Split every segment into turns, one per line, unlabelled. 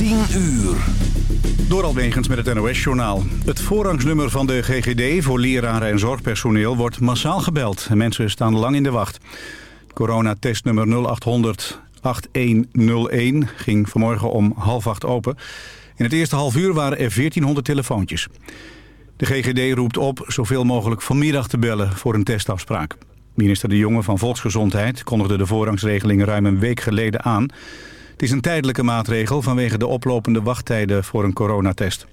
10 uur.
Door Alwegens met het NOS-journaal. Het voorrangsnummer van de GGD voor leraren en zorgpersoneel wordt massaal gebeld. En mensen staan lang in de wacht. Coronatestnummer 0800 8101 ging vanmorgen om half acht open. In het eerste half uur waren er 1400 telefoontjes. De GGD roept op zoveel mogelijk vanmiddag te bellen voor een testafspraak. Minister De Jonge van Volksgezondheid kondigde de voorrangsregeling ruim een week geleden aan. Het is een tijdelijke maatregel vanwege de oplopende wachttijden voor een coronatest.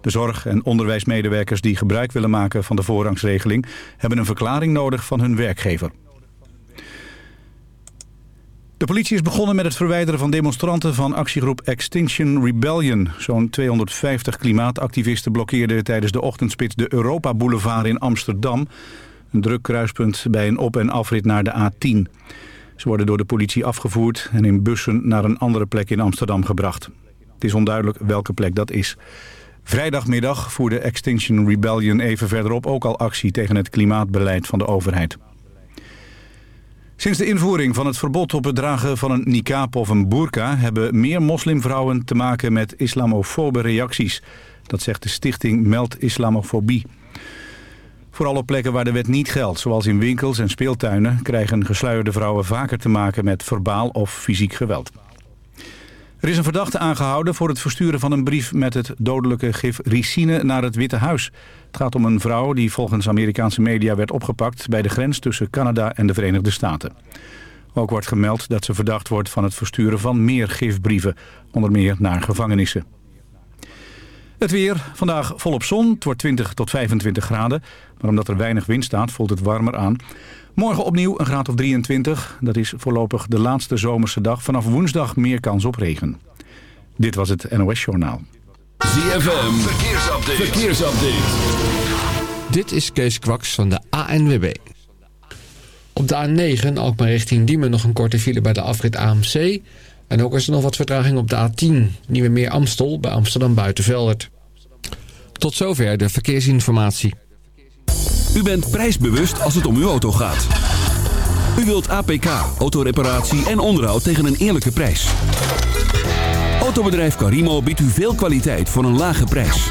De zorg- en onderwijsmedewerkers die gebruik willen maken van de voorrangsregeling... hebben een verklaring nodig van hun werkgever. De politie is begonnen met het verwijderen van demonstranten van actiegroep Extinction Rebellion. Zo'n 250 klimaatactivisten blokkeerden tijdens de ochtendspits de Europa Boulevard in Amsterdam. Een druk kruispunt bij een op- en afrit naar de A10. Ze worden door de politie afgevoerd en in bussen naar een andere plek in Amsterdam gebracht. Het is onduidelijk welke plek dat is. Vrijdagmiddag voerde Extinction Rebellion even verderop ook al actie tegen het klimaatbeleid van de overheid. Sinds de invoering van het verbod op het dragen van een niqab of een burka... hebben meer moslimvrouwen te maken met islamofobe reacties. Dat zegt de stichting Meld Islamofobie. Vooral op plekken waar de wet niet geldt, zoals in winkels en speeltuinen... krijgen gesluierde vrouwen vaker te maken met verbaal of fysiek geweld. Er is een verdachte aangehouden voor het versturen van een brief met het dodelijke gif ricine naar het Witte Huis. Het gaat om een vrouw die volgens Amerikaanse media werd opgepakt bij de grens tussen Canada en de Verenigde Staten. Ook wordt gemeld dat ze verdacht wordt van het versturen van meer gifbrieven, onder meer naar gevangenissen. Het weer, vandaag volop zon, het wordt 20 tot 25 graden, maar omdat er weinig wind staat voelt het warmer aan. Morgen opnieuw een graad of 23. Dat is voorlopig de laatste zomerse dag. Vanaf woensdag meer kans op regen. Dit was het NOS Journaal.
ZFM, verkeersupdate. verkeersupdate.
Dit is Kees Kwaks van de ANWB. Op de A9, ook maar richting Diemen, nog een korte file bij de afrit AMC. En ook is er nog wat vertraging op de A10, Nieuwe Meer Amstel, bij Amsterdam Buitenveldert. Tot zover de verkeersinformatie.
U bent prijsbewust als het om uw auto gaat. U wilt APK, autoreparatie en onderhoud tegen een eerlijke prijs. Autobedrijf Carimo biedt u veel kwaliteit voor een lage prijs.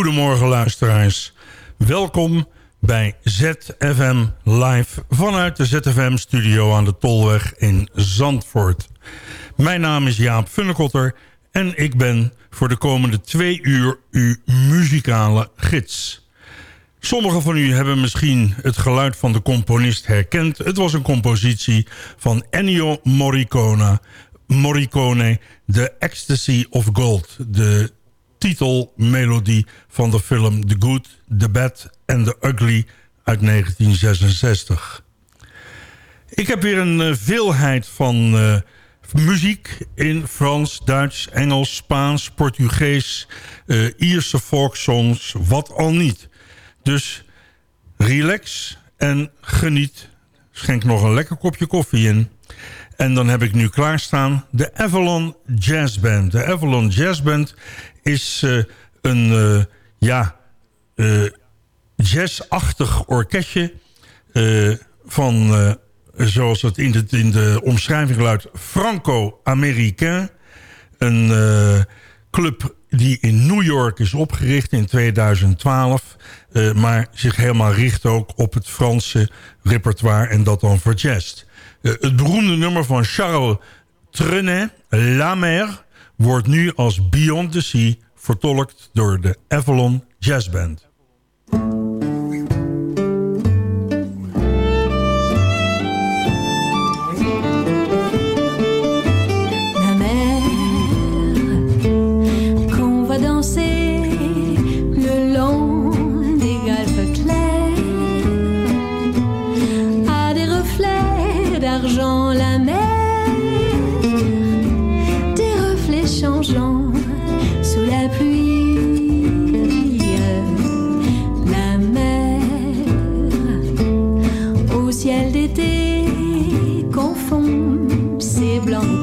Goedemorgen luisteraars. Welkom bij ZFM Live vanuit de ZFM studio aan de Tolweg in Zandvoort. Mijn naam is Jaap Funnekotter en ik ben voor de komende twee uur uw muzikale gids. Sommigen van u hebben misschien het geluid van de componist herkend. Het was een compositie van Ennio Morricone, Morricone The Ecstasy of Gold. De titelmelodie van de film The Good, The Bad and The Ugly uit 1966. Ik heb weer een uh, veelheid van uh, muziek in Frans, Duits, Engels, Spaans, Portugees... Uh, Ierse folksongs, wat al niet. Dus relax en geniet. Schenk nog een lekker kopje koffie in. En dan heb ik nu klaarstaan de Avalon Jazz Band. De Avalon Jazz Band is uh, een uh, ja, uh, jazzachtig orkestje... van, zoals het in de, in de omschrijving luidt, Franco-Americain. Een club die in New York is opgericht in 2012... maar zich helemaal richt ook op het Franse repertoire... en dat dan voor jazz. het beroemde nummer van Charles Trenet, La Mer wordt nu als Beyond the Sea vertolkt door de Avalon Jazz Band.
Ciel d'été confond ses blancs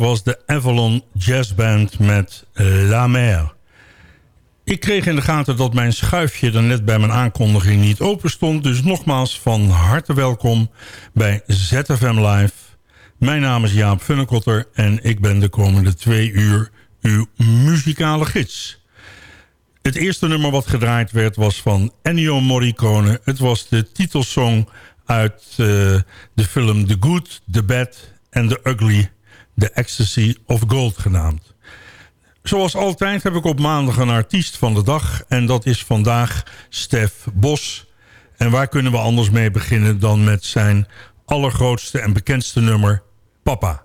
was de Avalon Jazz Band met La Mer. Ik kreeg in de gaten dat mijn schuifje er net bij mijn aankondiging niet open stond. Dus nogmaals van harte welkom bij ZFM Live. Mijn naam is Jaap Funnekotter en ik ben de komende twee uur uw muzikale gids. Het eerste nummer wat gedraaid werd was van Ennio Morricone. Het was de titelsong uit uh, de film The Good, The Bad and The Ugly... The Ecstasy of Gold genaamd. Zoals altijd heb ik op maandag een artiest van de dag... en dat is vandaag Stef Bos. En waar kunnen we anders mee beginnen dan met zijn allergrootste en bekendste nummer... Papa.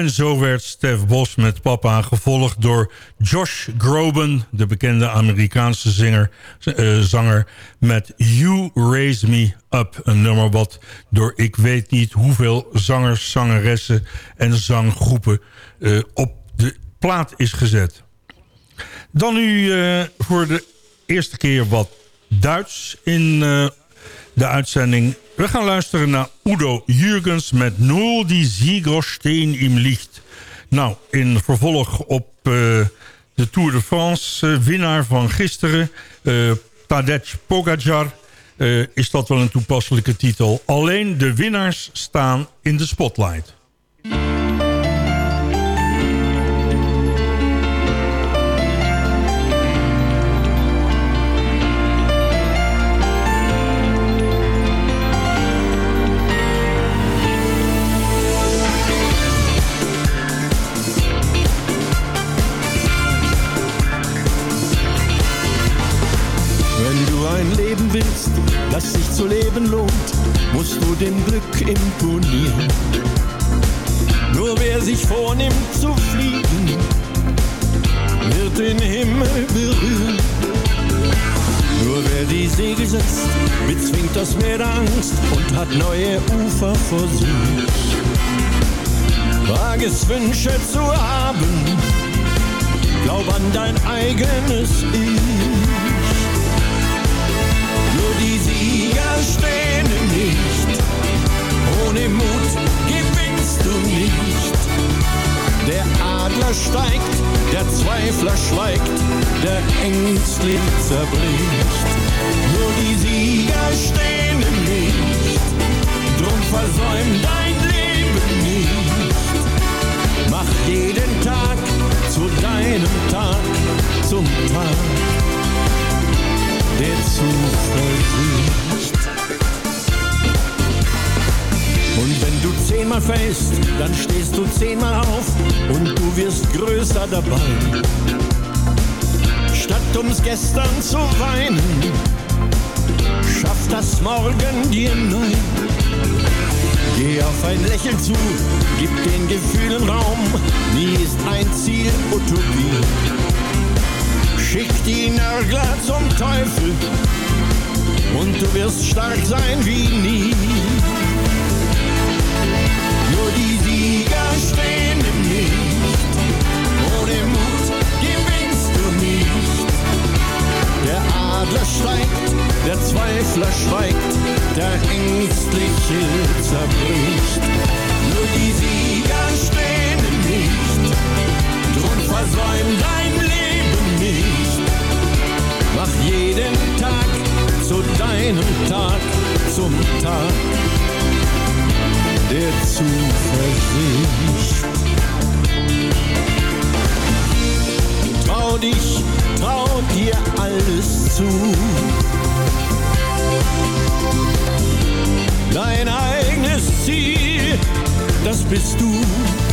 En
zo werd Stef Bos met Papa gevolgd door Josh Groban... de bekende Amerikaanse zinger, eh, zanger met You Raise Me Up. Een nummer wat door ik weet niet hoeveel zangers, zangeressen en zanggroepen... eh, op de plaat is gezet. Dan nu eh, voor de eerste keer wat Duits in de uitzending. We gaan luisteren naar Udo Jurgens met Nur die Sieger steen im Licht. Nou, in vervolg op eh, de Tour de France, eh, winnaar van gisteren, eh Tadej Pogacar... is dat wel een toepasselijke titel. Alleen de winnaars staan in de spotlight.
Willst, das sich zu leben lohnt, musst du dem Glück imponieren. Nur wer sich vornimmt zu fliegen, wird den Himmel berühren. Nur wer die Segel setzt, bezwingt das Meer der Angst und hat neue Ufer vor sich. Wag es Wünsche zu haben, glaub an dein eigenes Ich. Schild zerbricht. Nur die Sieger stehen im Licht, drum versäum dein Leben nicht. Mach jeden Tag zu deinem Tag, zum Tag der Zuversicht. Und wenn du zehnmal fällst, dann stehst du zehnmal auf und du wirst größer dabei. Morgen dir neu. Geh auf ein Lächeln zu, gib den Gefühlen Raum, nie ist ein Ziel Utopie. Schick die Nörgler zum Teufel und du wirst stark sein wie nie. Nur die Sieger stehen im Licht. Ohne Mut gewinnst du nicht. Der Adler steigt, der Zweifler schweigt, der Ängstliche zerbricht. Nur die Sieger stehen im Licht. Drum versäum dein Leben nicht. Mach jeden Tag zu deinem Tag, zum Tag der Zuversicht. Trau dich, trau dir alles zu. Dein eigenes Ziel, das bist du.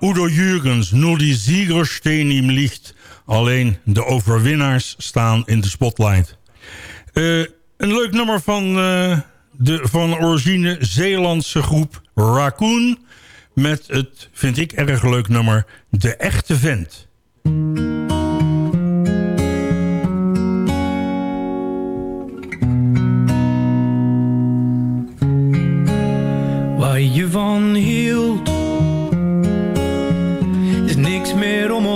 Udo Jurgens, nur die ziegers steen im licht. Alleen de overwinnaars staan in de spotlight. Eh, een leuk nummer van eh, de van origine Zeelandse groep Raccoon. Met het, vind ik erg leuk nummer, De Echte Vent.
Waar je van hield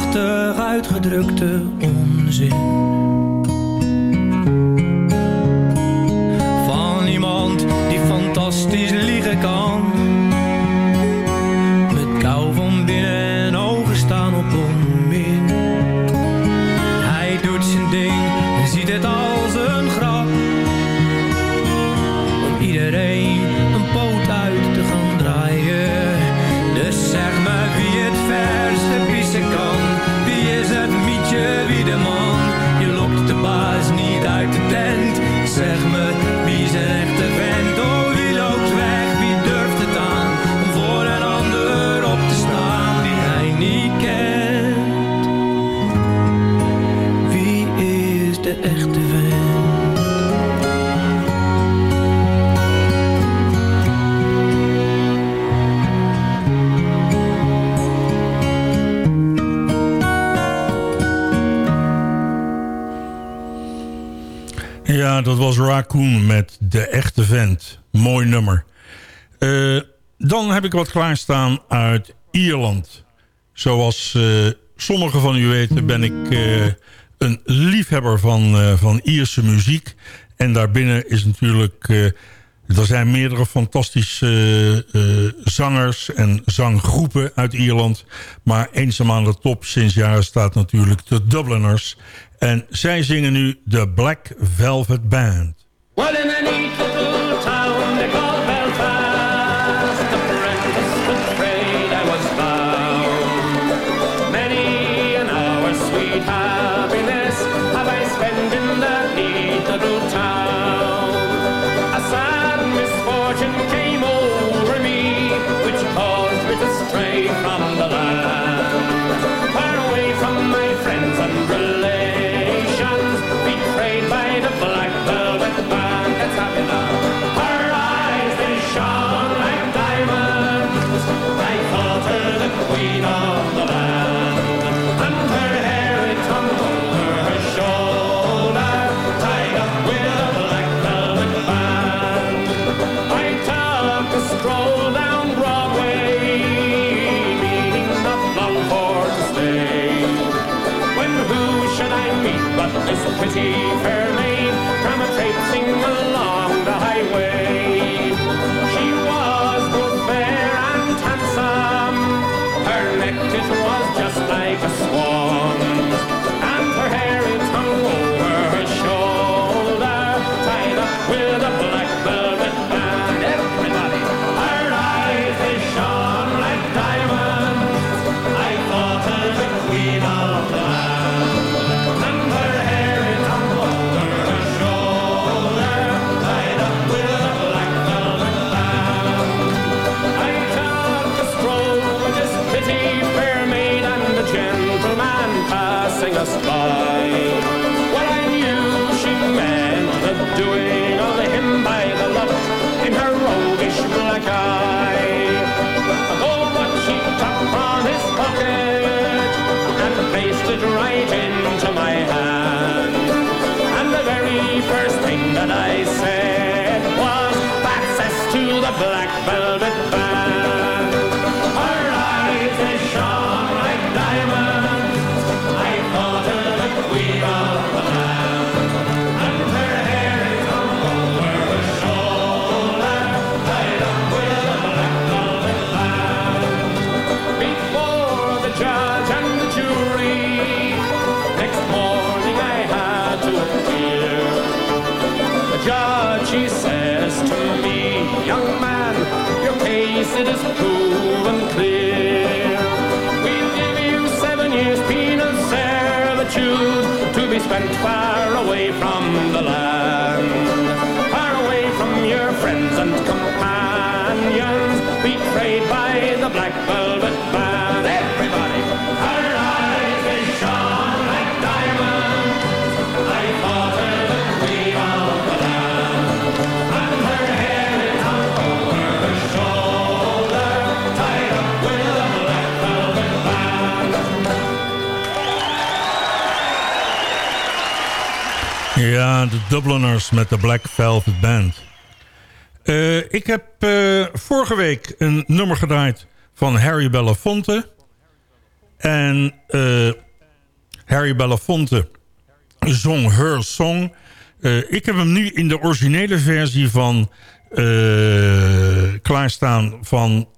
achteruit uitgedrukte onzin. Van iemand die fantastisch liegen kan.
Dat was Raccoon met De Echte Vent. Mooi nummer. Eh, dan heb ik wat klaarstaan uit Ierland. Zoals eh, uh, sommigen van u weten ben ik eh, een liefhebber van, van Ierse muziek. En daarbinnen is natuurlijk... er zijn meerdere fantastische zangers en zanggroepen uit Ierland, Eenzaam aan de top sinds jaren staat natuurlijk de Dubliners. En zij zingen nu de
Black Velvet Band.
Dubliners met de Black Velvet Band. Eh, ik heb eh, vorige week een nummer gedraaid van Harry Belafonte. En eh, Harry Belafonte zong Her Song. Ik heb hem nu in de originele versie van klaarstaan van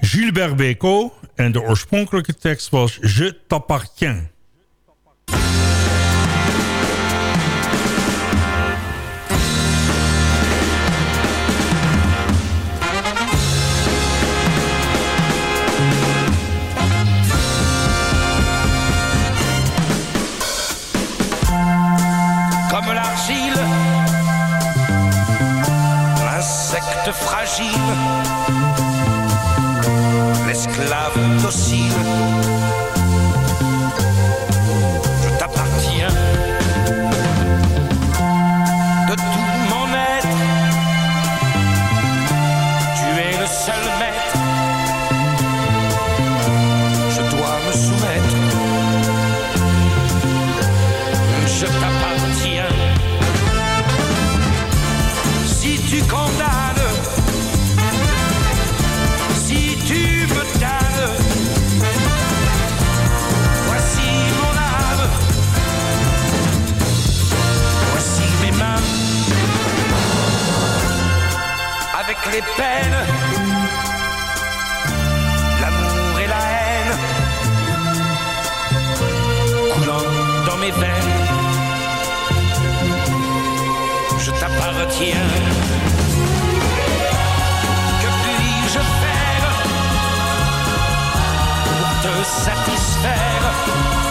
Gilbert Bécaud. En de oorspronkelijke tekst was Je t'appartiens.
L'insecte fragile, l'esclave docile. Les peines, l'amour et la haine, coulant dans mes veines. Je t'appartiens. Que puis-je faire pour te satisfaire?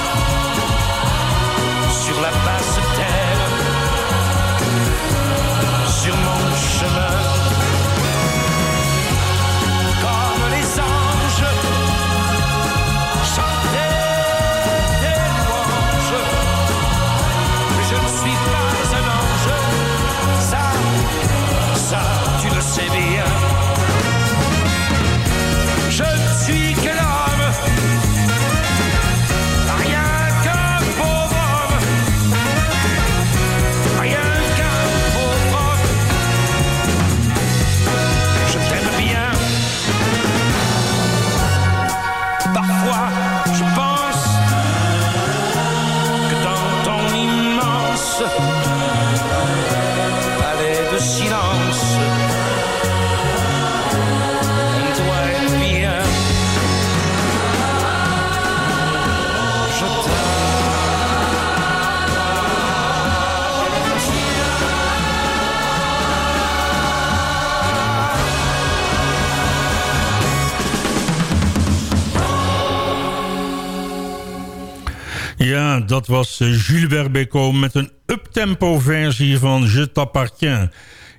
Dat was eh, Gilbert Bécaud met een uptempo versie van Je t'appartiens.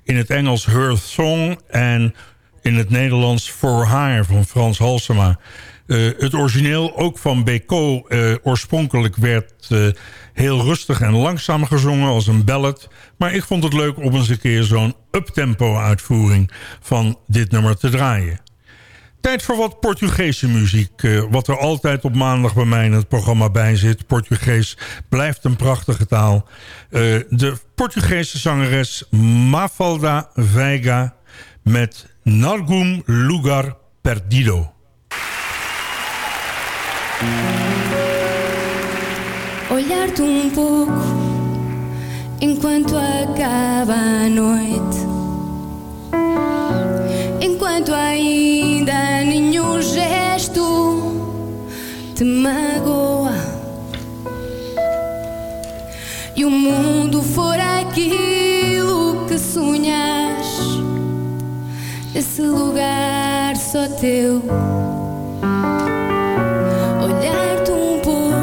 In het Engels Her Song en in het Nederlands For Haar van Frans Halsema. Eh, het origineel ook van Bécaud eh, oorspronkelijk werd heel rustig en langzaam gezongen als een ballad. Maar ik vond het leuk om eens een keer zo'n uptempo uitvoering van dit nummer te draaien. Tijd voor wat Portugese muziek. eh, wat er altijd op maandag bij mij in het programma bij zit. Portugees blijft een prachtige taal. Eh, de Portugese zangeres Mafalda Veiga met Nargum Lugar Perdido.
Olhar-te um enquanto acaba a noite. Enquanto ainda nenhum gesto te magoa. E o mundo for aquilo que sonhas, esse lugar só teu. Olhar-te um pouco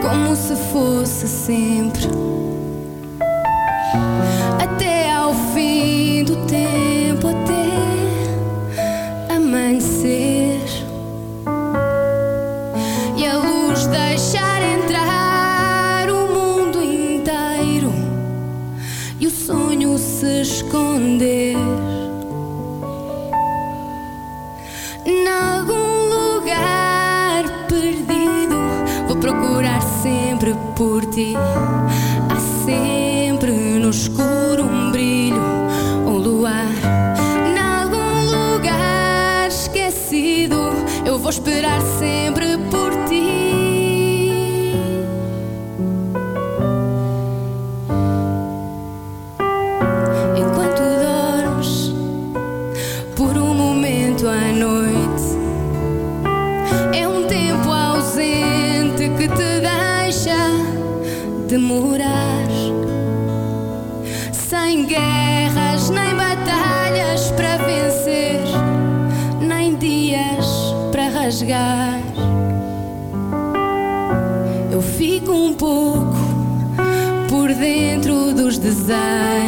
como se fosse sempre. desire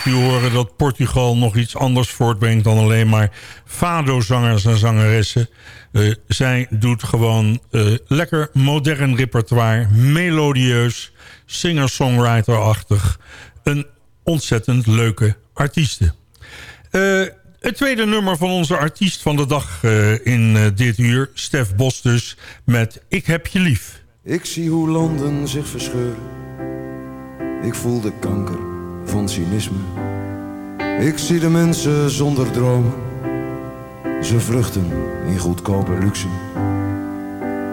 kunt horen dat Portugal nog iets anders voortbrengt... dan alleen maar fado-zangers en zangeressen. Eh, zij doet gewoon eh, lekker modern repertoire. Melodieus, singer-songwriter-achtig. Een ontzettend leuke artieste. Eh, het tweede nummer van onze artiest van de dag in dit uur... Stef Bos dus, met Ik heb je lief.
Ik zie hoe landen zich verscheuren. Ik voel de kanker van cynisme. Ik zie de mensen zonder dromen. Ze vluchten in goedkope luxe.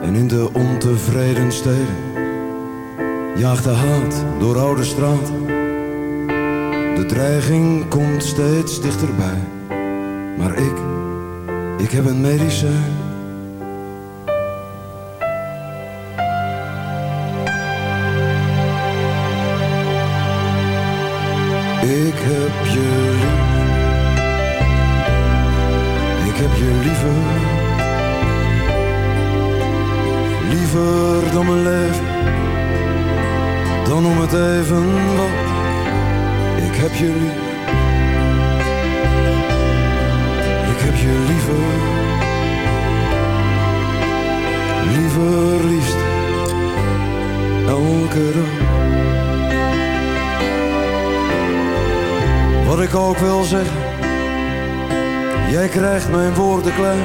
En in de ontevreden steden jaagt de haat door oude straten. De dreiging komt steeds dichterbij. Maar ik, ik heb een medicijn. Krijgt mijn woorden klein.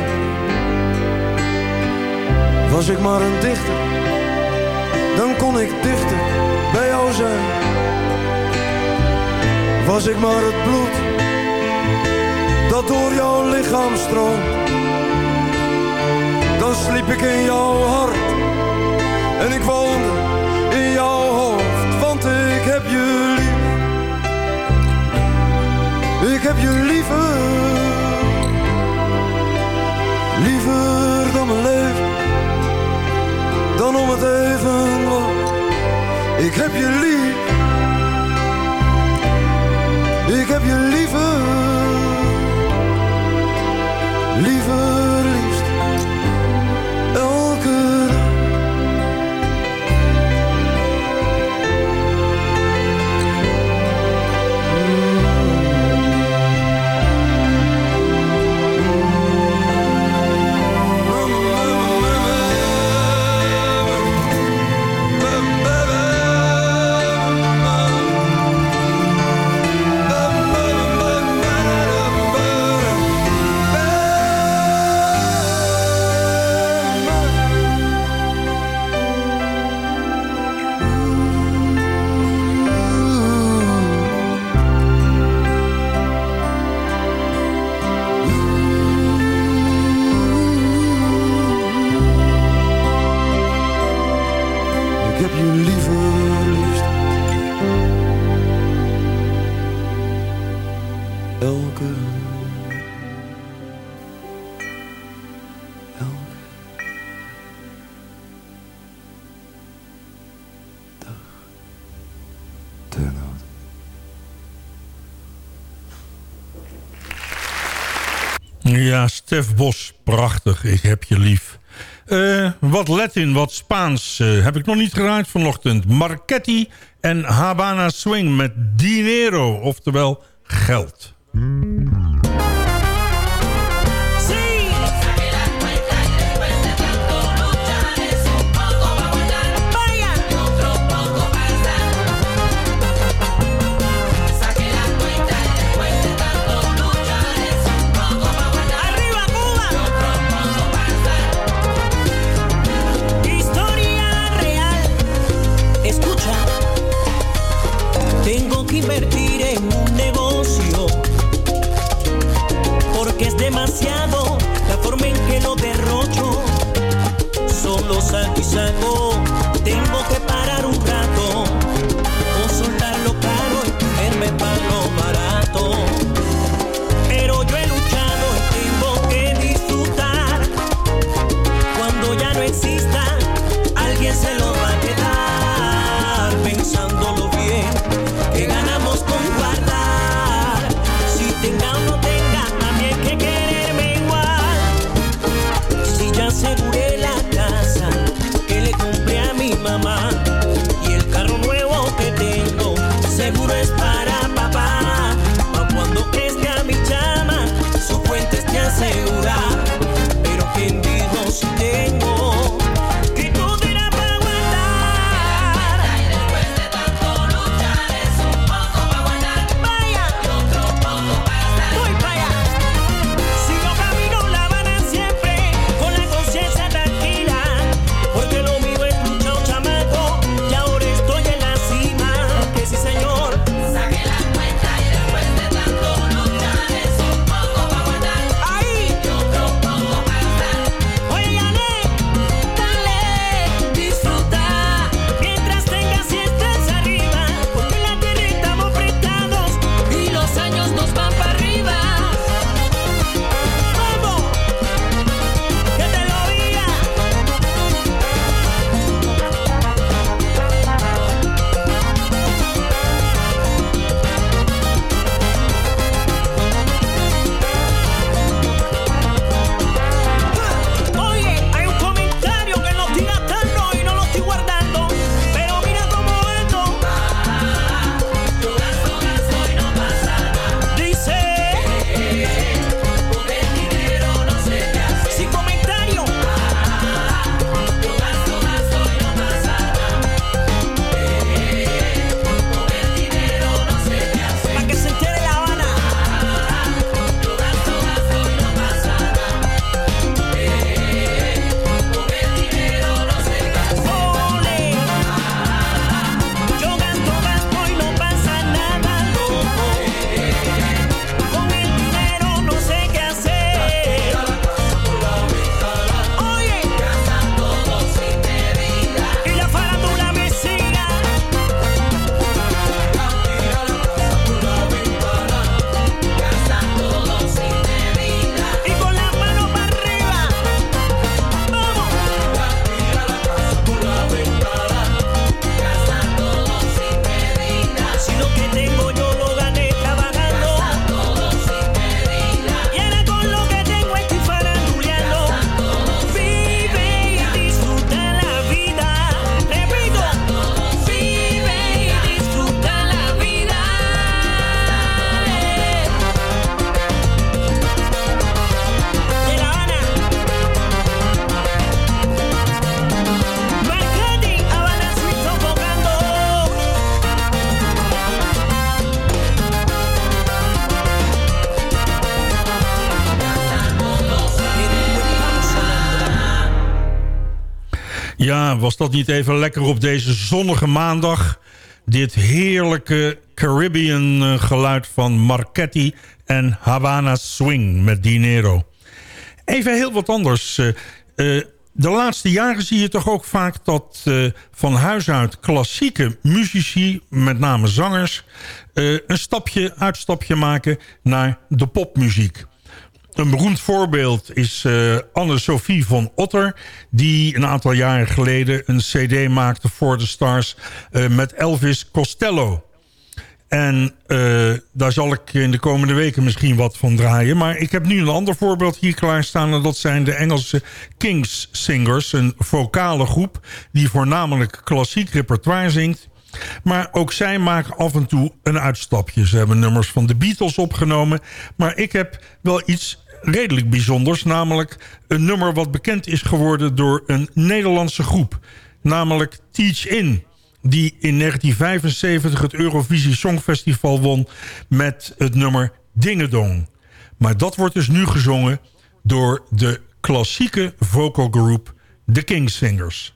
Was ik maar een dichter, dan kon ik dichter bij jou zijn. Was ik maar het bloed dat door jouw lichaam stroomt. Dan sliep ik in jouw hart en ik woonde in jouw hoofd, want ik heb je lief. Ik heb je liever. mijn leven dan om het even wat. Ik heb je lief
Stef Bos, prachtig, ik heb je lief. Uh, wat Latin, wat Spaans eh, heb ik nog niet geraakt vanochtend. Marchetti en Habana Swing met dinero, oftewel geld.
Ja, was dat niet even lekker op deze zonnige maandag? Dit heerlijke Caribbean eh, geluid van Marchetti en Havana Swing met Dinero. Even heel wat anders. eh, eh, de laatste jaren zie je toch ook vaak dat van huis uit klassieke muzici, met name zangers, een stapje, uitstapje maken naar de popmuziek. Een beroemd voorbeeld is eh, Anne-Sophie van Otter... die een aantal jaren geleden een cd maakte voor de Stars... eh, met Elvis Costello. En eh, daar zal ik in de komende weken misschien wat van draaien. Maar ik heb nu een ander voorbeeld hier klaarstaan... en dat zijn de Engelse Kings Singers, een vocale groep... die voornamelijk klassiek repertoire zingt... Maar ook zij maken af en toe een uitstapje. Ze hebben nummers van de Beatles opgenomen. Maar ik heb wel iets redelijk bijzonders. Namelijk een nummer wat bekend is geworden door een Nederlandse groep. Namelijk Teach In. Die in 1975 het Eurovisie Songfestival won met het nummer Dingedong. Maar dat wordt dus nu gezongen door de klassieke vocal group The Kingsingers.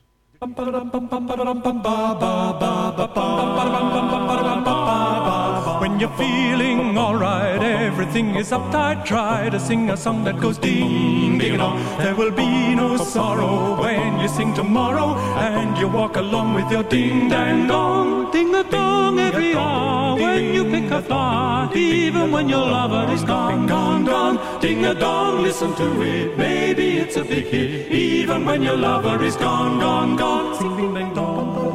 You're feeling alright, everything is uptight. Try to sing a song that goes ding, ding dong. There will be no sorrow when you sing tomorrow, and you walk along with your ding dang dong, ding a dong every hour. When you pick a flower, even when your lover is gone, gone, gone, ding a dong. Listen to it, maybe it's a big hit. Even when your lover is gone, gone, gone, sing ding dang dong.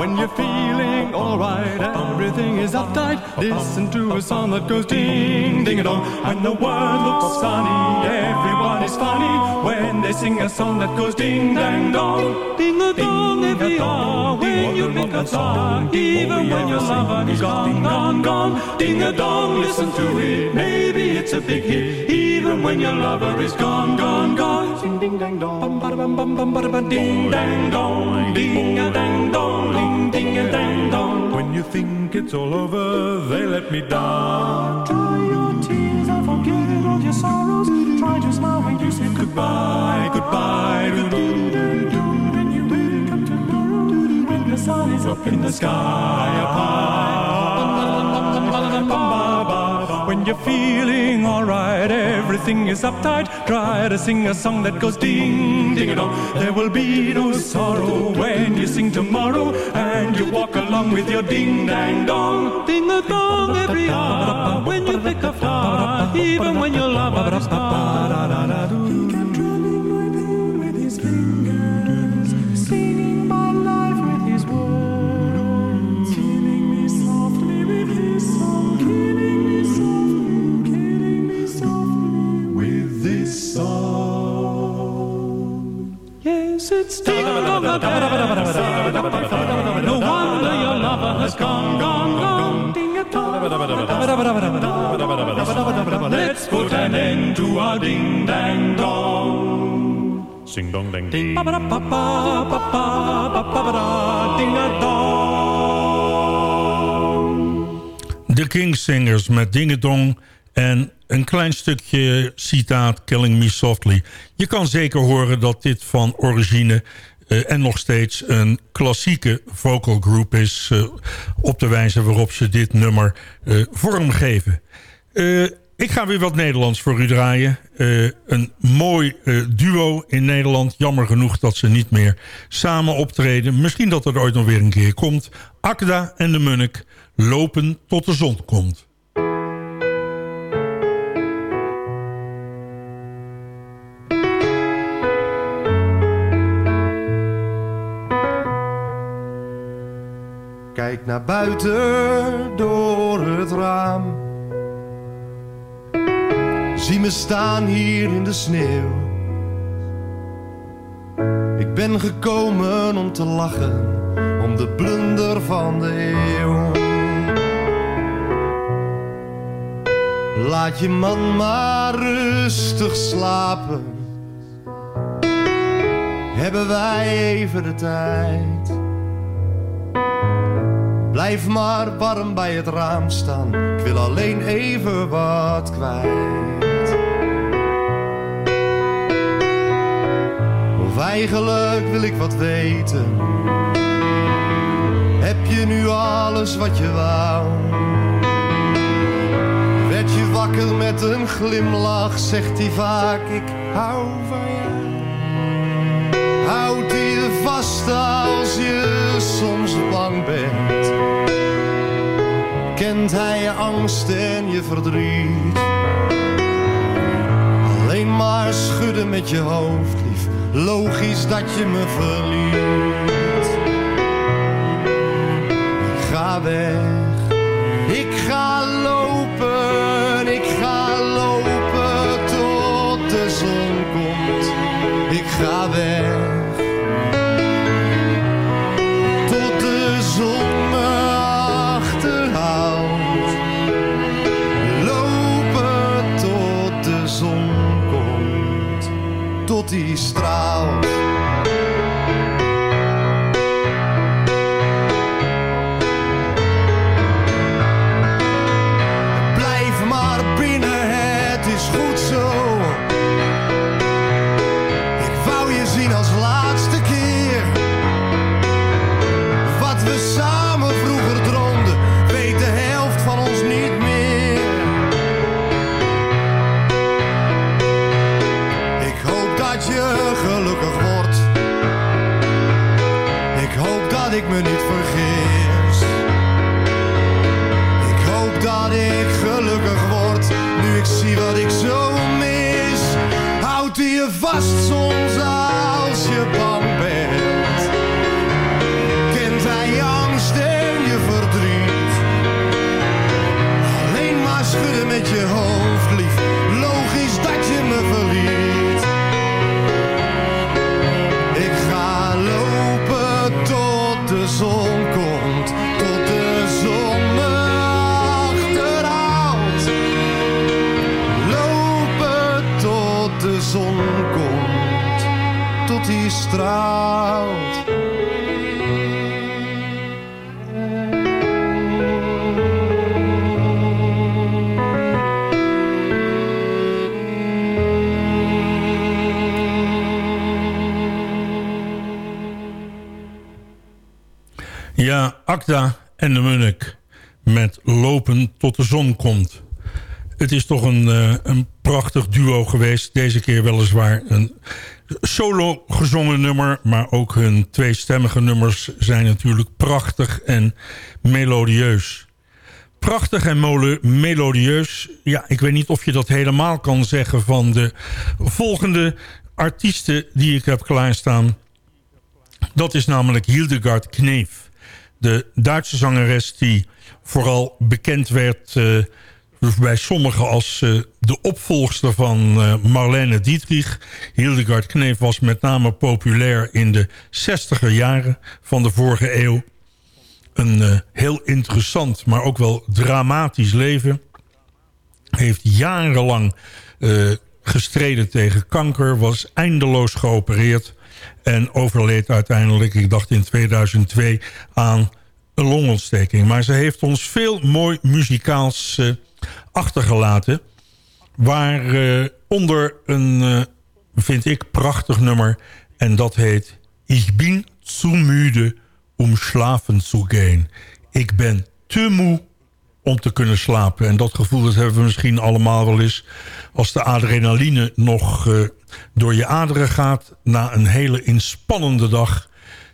When you're feeling alright, everything is uptight. Listen to a song that goes ding, ding a dong. And the world looks sunny, everyone is funny when they sing a song that goes ding, dang, dong. Ding a dong every hour when you pick a song, even when your lover is gone, gone, gone. Ding a dong, listen to it, maybe it's a big hit. Even when your lover is gone, gone, gone. Sing ding dang dong, bum ba bum bum bum ba bum ding dang dong, ding a dang dong, ding ding a dang dong. When you think it's all over, they let me down. Dry your tears and forget all your sorrows. Try to smile when you say goodbye, goodbye. Do. Then you wake up tomorrow when the sun is up in the sky up high. When you're feeling alright, everything is uptight. Try to sing a song that goes ding, ding a dong. There will be no sorrow when you sing tomorrow, and you walk along with your ding dang dong, ding a dong every hour. When you pick a flower, even when your lover is gone. It's ding dong No wonder your lover has gone, gone, gone. Ding a dong. Let's put an end to our ding dang dong.
Sing dong ding
Ding ba ba da ba ba ba ba ba ba ba da ding a dong.
De Kingsingers met Dingedong en een klein stukje citaat Killing Me Softly. Je kan zeker horen dat dit van origine eh, en nog steeds een klassieke vocal group is... eh, op de wijze waarop ze dit nummer eh, vormgeven. Ik ga weer wat Nederlands voor u draaien. Een mooi duo in Nederland. Jammer genoeg dat ze niet meer samen optreden. Misschien dat het ooit nog weer een keer komt. Akda en de Munnik lopen tot de zon komt.
Kijk naar buiten door het raam. Zie me staan hier in de sneeuw. Ik ben gekomen om te lachen, om de blunder van de eeuw. Laat je man maar rustig slapen. Hebben wij even de tijd? Blijf maar warm bij het raam staan. Ik wil alleen even wat kwijt. eigenlijk wil ik wat weten. Heb je nu alles wat je wou? Werd je wakker met een glimlach, zegt hij vaak, ik hou van als je soms bang bent? Kent hij je angst en je verdriet? Alleen maar schudden met je hoofd, lief. Logisch dat je me verliet. Ik ga weg, ik ga lopen, ik ga lopen tot de zon komt. Ik ga weg. Straalt.
Ja, Akda en de Munnik met Lopen tot de zon komt. Het is toch een, eh, een prachtig duo geweest. Deze keer weliswaar een solo gezongen nummer... maar ook hun tweestemmige nummers zijn natuurlijk prachtig en melodieus. Prachtig en melodieus. Ja, ik weet niet of je dat helemaal kan zeggen van de volgende artiesten die ik heb klaarstaan. Dat is namelijk Hildegard Kneef. De Duitse zangeres die vooral bekend werd eh, bij sommigen als eh, de opvolgster van eh, Marlene Dietrich. Hildegard Kneef was met name populair in de 60er jaren van de vorige eeuw. Een eh, heel interessant, maar ook wel dramatisch leven. Heeft jarenlang gestreden tegen kanker, was eindeloos geopereerd... en overleed uiteindelijk, ik dacht in 2002, aan een longontsteking. Maar ze heeft ons veel mooi muzikaals achtergelaten... waaronder een, eh, vind ik, prachtig nummer... en dat heet Ich bin zu müde om slapen zu gehen. Ik ben te moe om te kunnen slapen. En dat gevoel dat hebben we misschien allemaal wel eens... als de adrenaline nog eh, door je aderen gaat... na een hele inspannende dag...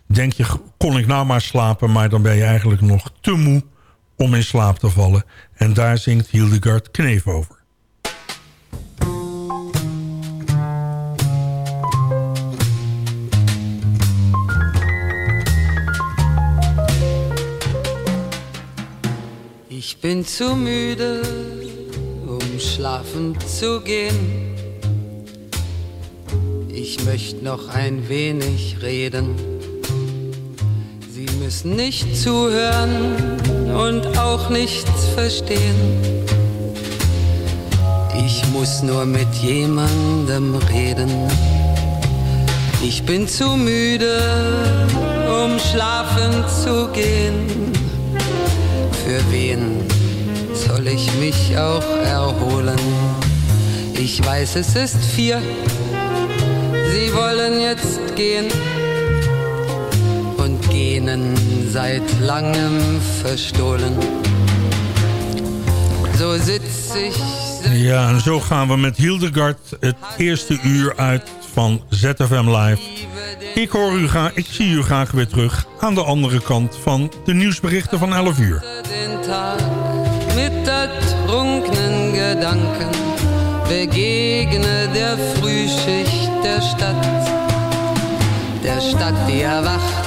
denk je, kon ik nou maar slapen... maar dan ben je eigenlijk nog te moe om in slaap te vallen. En daar zingt Hildegard Kneef over.
Ich bin zu müde, um schlafen zu gehen. Ich möchte noch ein wenig reden. Müssen nicht zuhören und auch nichts verstehen. Ich muss nur mit jemandem reden. Ich bin zu müde, um schlafen zu gehen. Für wen soll ich mich auch erholen? Ich weiß, es ist vier, Sie wollen jetzt gehen und gähnen seit langem verstohlen. So sitz ich
Ja, en zo gaan we met Hildegard het eerste uur uit van ZFM Live. Ik hoor u graag, ik zie u graag weer terug aan de andere kant van de nieuwsberichten van 11 uur.
mit ertrunkenen Gedanken begegne der Frühschicht der Stadt, der Stadt, die erwacht.